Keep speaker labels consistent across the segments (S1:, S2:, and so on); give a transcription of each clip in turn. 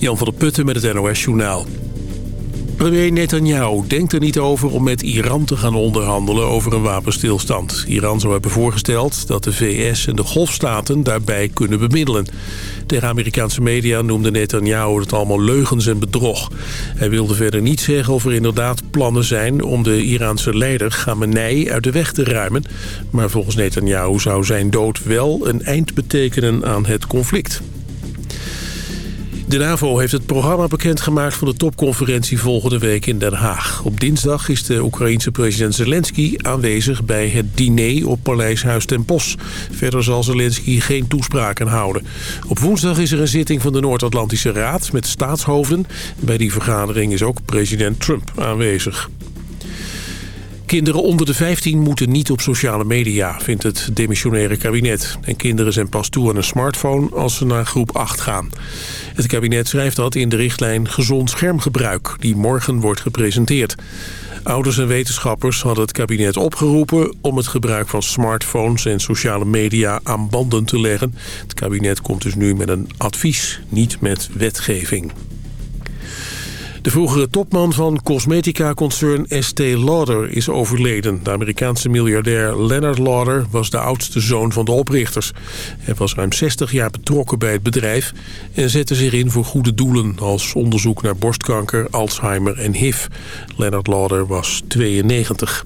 S1: Jan van der Putten met het NOS-journaal. Premier Netanyahu denkt er niet over om met Iran te gaan onderhandelen over een wapenstilstand. Iran zou hebben voorgesteld dat de VS en de golfstaten daarbij kunnen bemiddelen. Tegen Amerikaanse media noemde Netanyahu het allemaal leugens en bedrog. Hij wilde verder niet zeggen of er inderdaad plannen zijn om de Iraanse leider Khamenei uit de weg te ruimen. Maar volgens Netanyahu zou zijn dood wel een eind betekenen aan het conflict. De NAVO heeft het programma bekendgemaakt van de topconferentie volgende week in Den Haag. Op dinsdag is de Oekraïense president Zelensky aanwezig bij het diner op Paleishuis ten Bosch. Verder zal Zelensky geen toespraken houden. Op woensdag is er een zitting van de Noord-Atlantische Raad met staatshoofden. Bij die vergadering is ook president Trump aanwezig. Kinderen onder de 15 moeten niet op sociale media, vindt het demissionaire kabinet. En kinderen zijn pas toe aan een smartphone als ze naar groep 8 gaan. Het kabinet schrijft dat in de richtlijn gezond schermgebruik... die morgen wordt gepresenteerd. Ouders en wetenschappers hadden het kabinet opgeroepen... om het gebruik van smartphones en sociale media aan banden te leggen. Het kabinet komt dus nu met een advies, niet met wetgeving. De vroegere topman van cosmetica-concern Estée Lauder is overleden. De Amerikaanse miljardair Leonard Lauder was de oudste zoon van de oprichters. Hij was ruim 60 jaar betrokken bij het bedrijf... en zette zich in voor goede doelen... als onderzoek naar borstkanker, Alzheimer en HIV. Leonard Lauder was 92.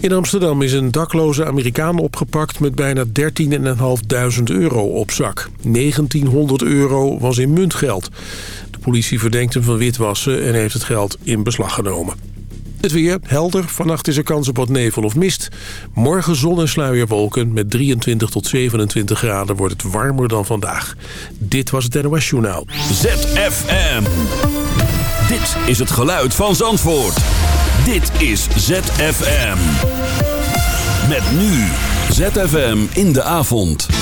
S1: In Amsterdam is een dakloze Amerikaan opgepakt met bijna 13.500 euro op zak. 1900 euro was in muntgeld. Politie verdenkt hem van witwassen en heeft het geld in beslag genomen. Het weer helder. Vannacht is er kans op wat nevel of mist. Morgen zon en sluierwolken. Met 23 tot 27 graden wordt het warmer dan vandaag. Dit was het NOS Journaal.
S2: ZFM. Dit is het geluid van Zandvoort. Dit is ZFM. Met nu ZFM in de avond.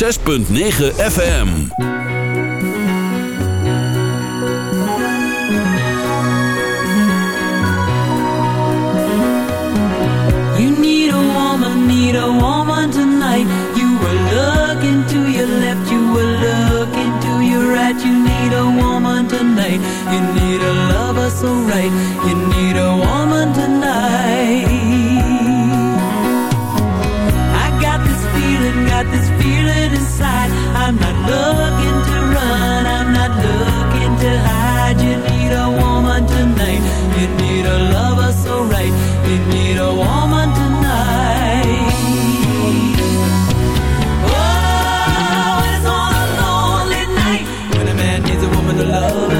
S2: 106.9 FM.
S3: Love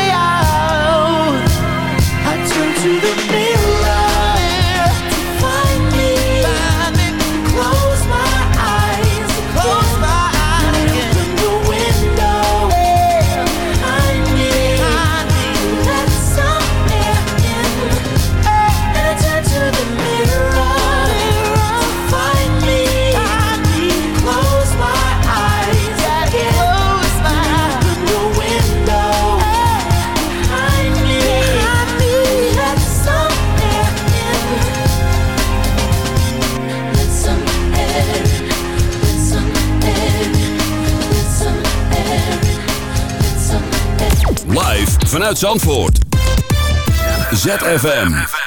S2: Uit Zandvoort. ZFM.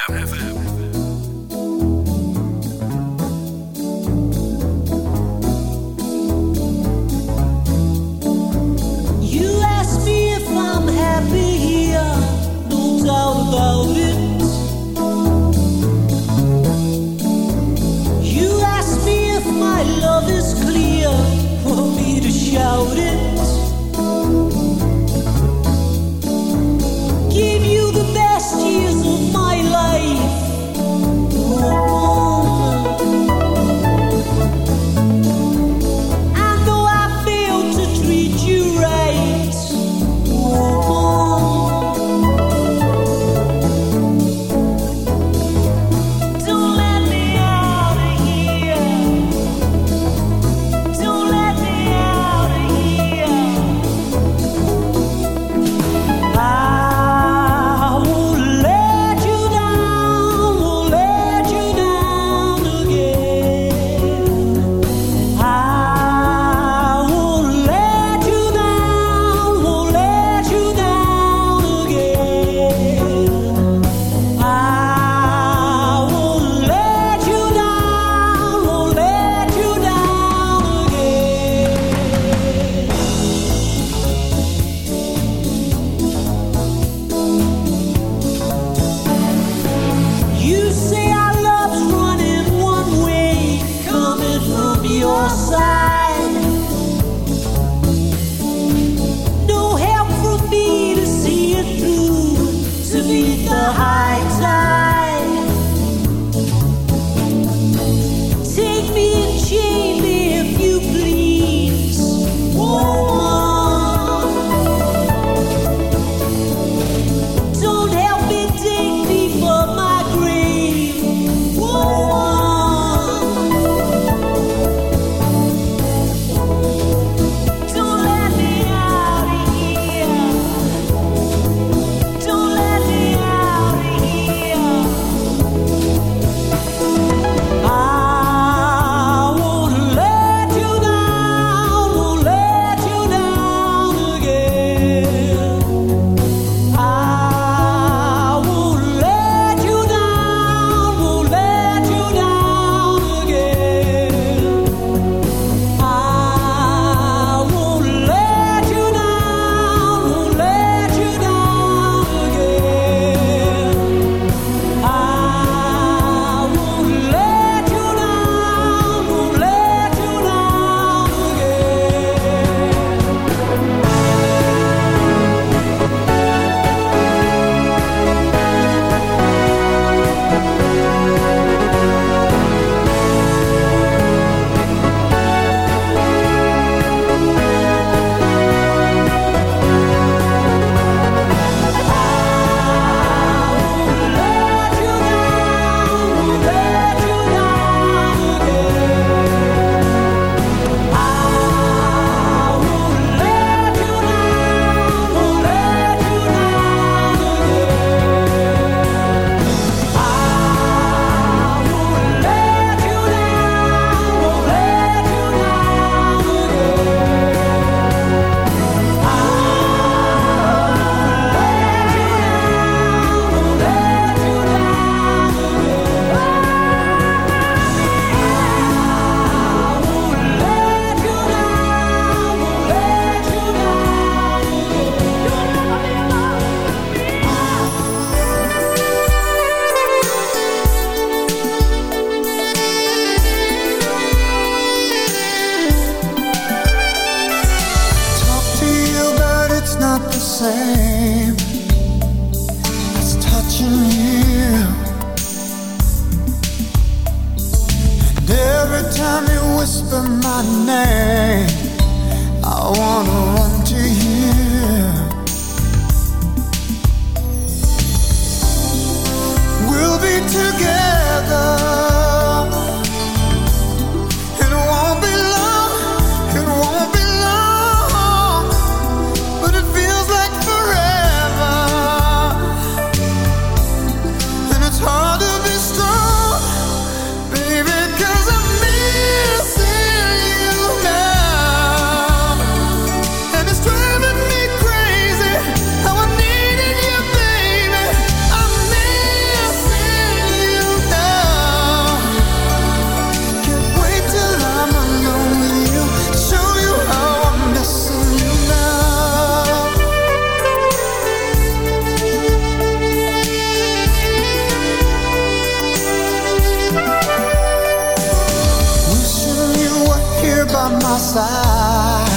S4: side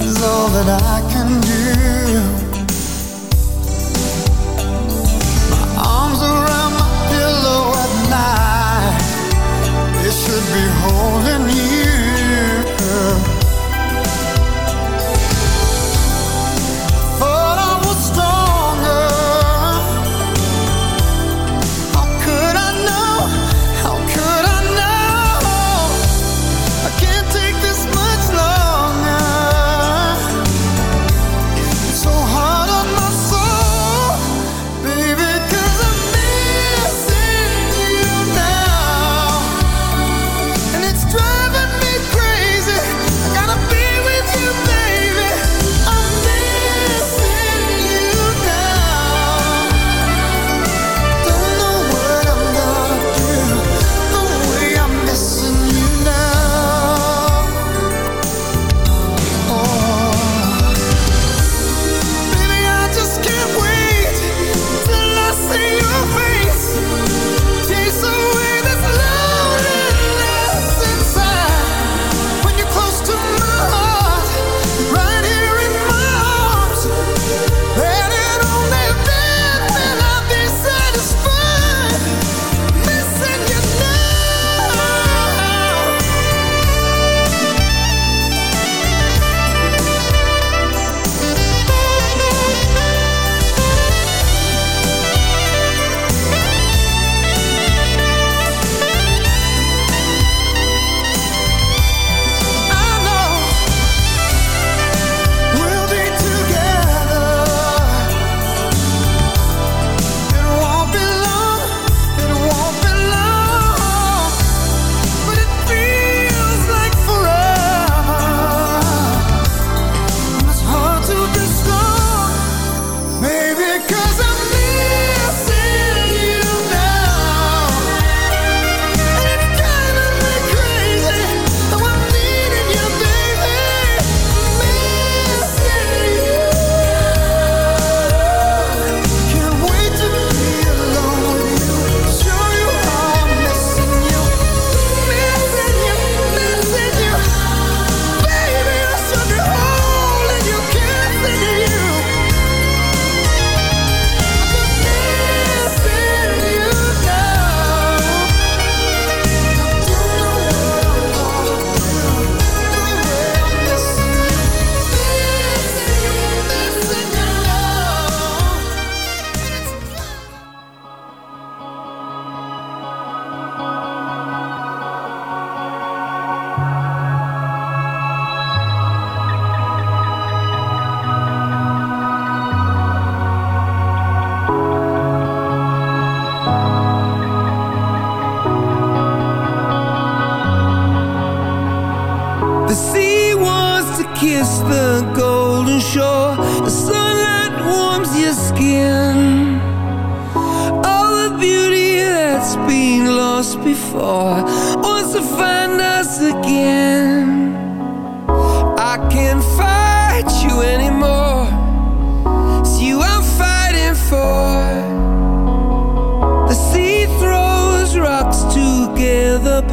S4: is all that I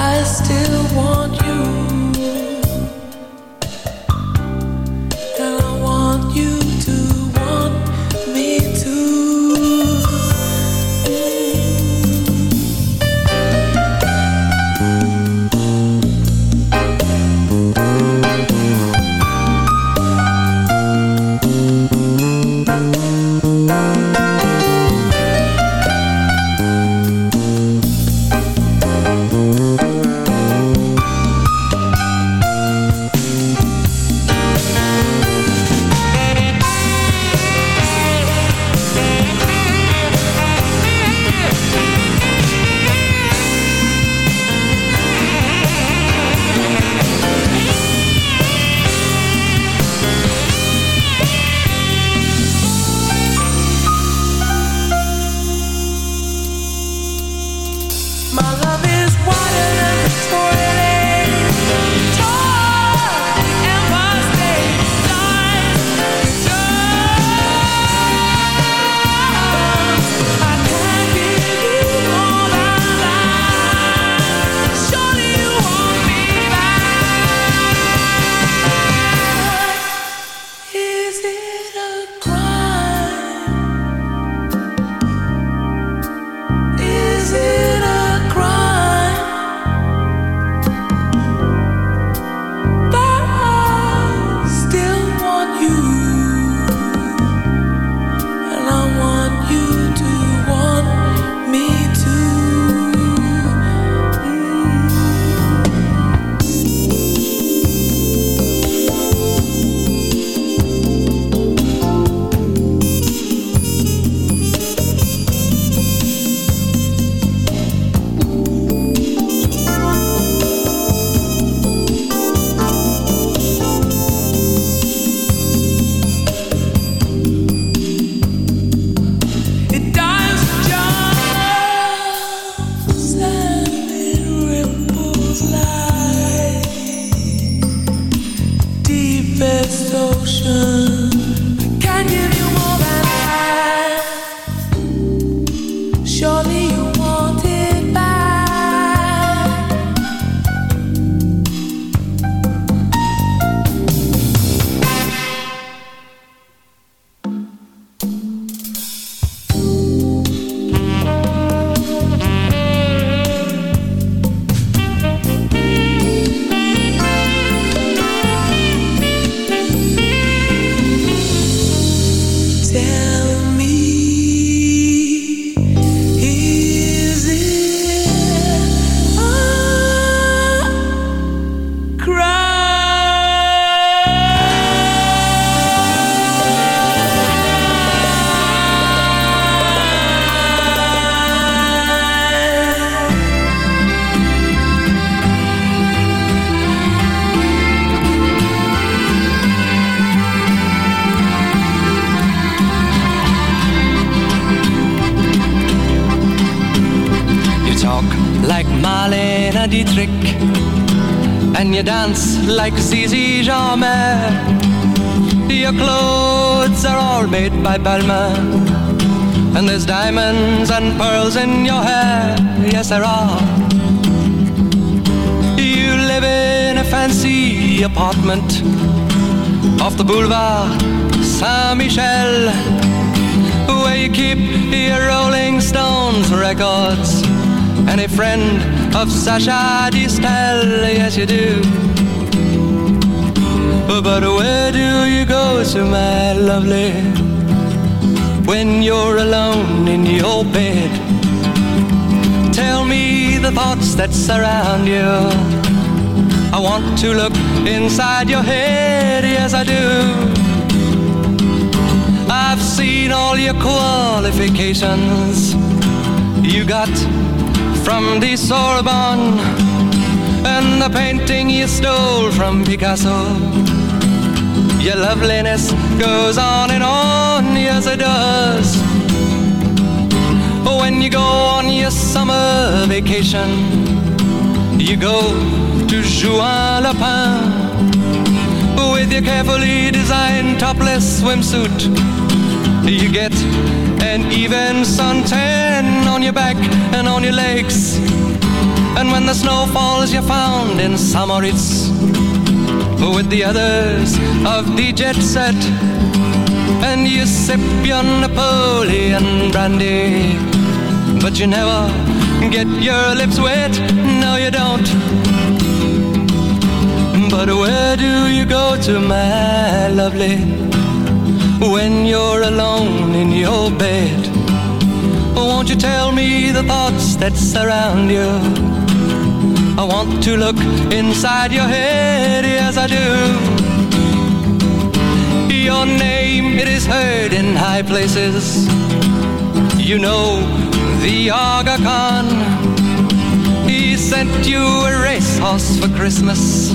S5: I still
S6: live in a fancy apartment off the boulevard Saint-Michel, where you keep your Rolling Stones records and a friend of Sacha Distel. Yes, you do. But where do you go to, my lovely, when you're alone in your bed? Tell me the thoughts that surround you. I want to look inside your head, yes, I do. I've seen all your qualifications you got from the Sorbonne and the painting you stole from Picasso. Your loveliness goes on and on, yes, it does. When you go on your summer vacation, you go to Juan-les-Pins with your carefully designed topless swimsuit. You get an even suntan on your back and on your legs. And when the snow falls, you're found in St. Moritz with the others of the jet set. And you sip your Napoleon brandy, but you never get your lips wet. No, you don't. But where do you go to, my lovely, when you're alone in your bed? Won't you tell me the thoughts that surround you? I want to look inside your head, yes I do. Your name, it is heard in high places. You know the Aga Khan. He sent you a racehorse for Christmas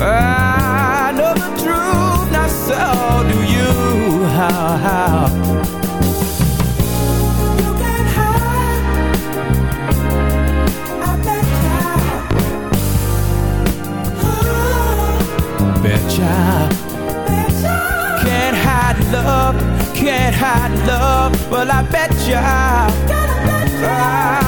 S3: I know the truth, not so do you. How, how. You can't hide. I betcha. Can't hide love, can't hide love. Well, I betcha. I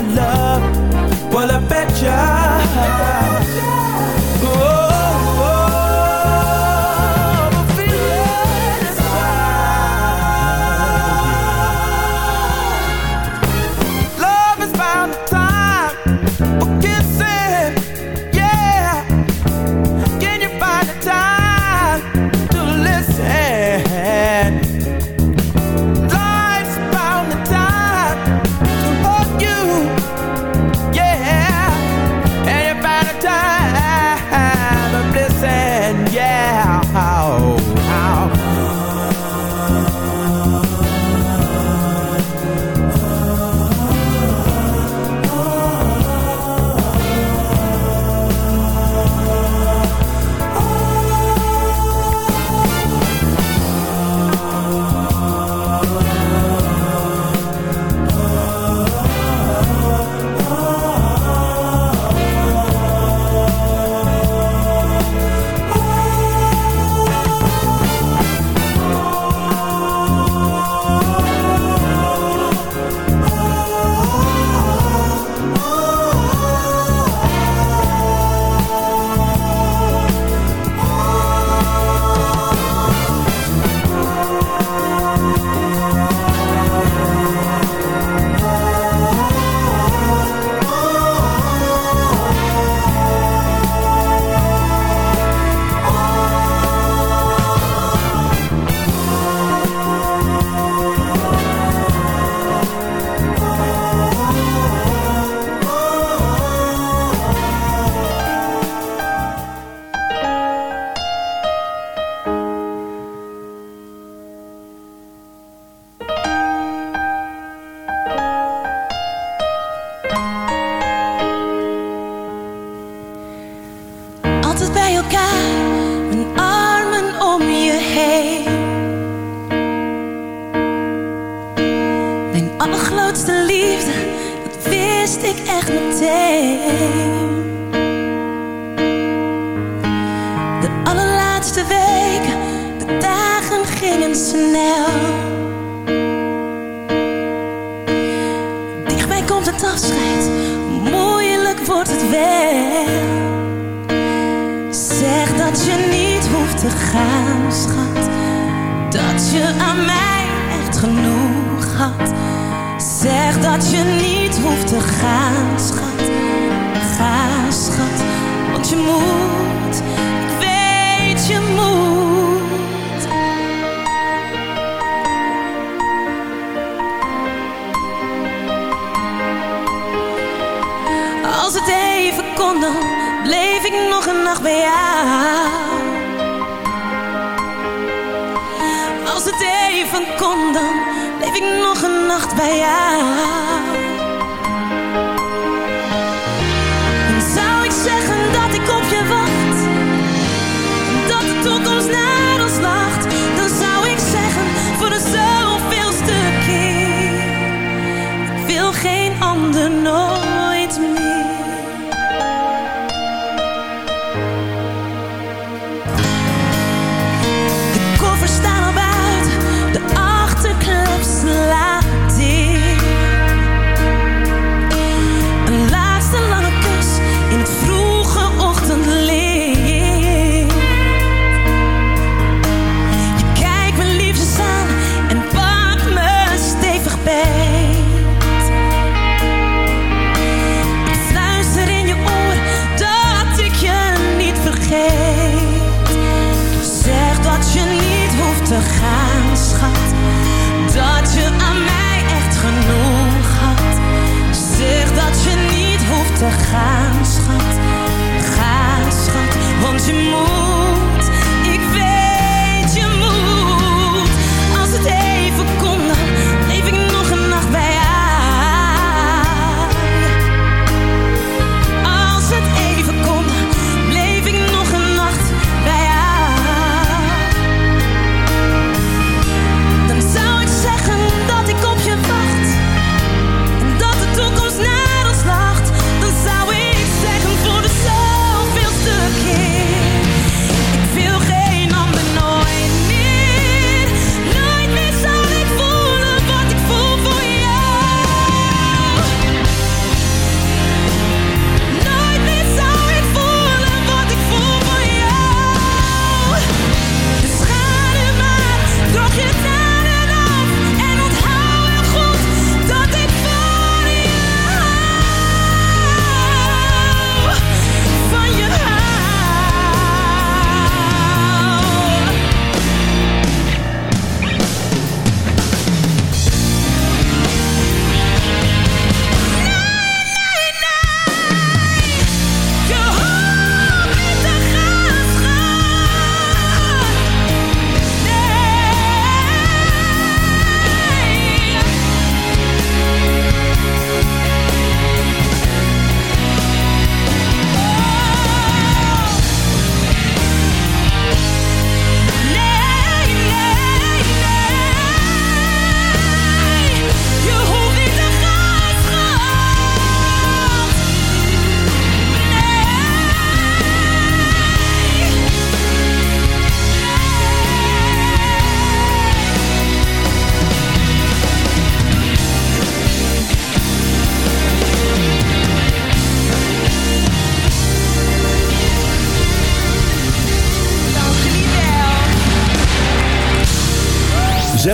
S3: Love? Well, I bet Love
S7: Through.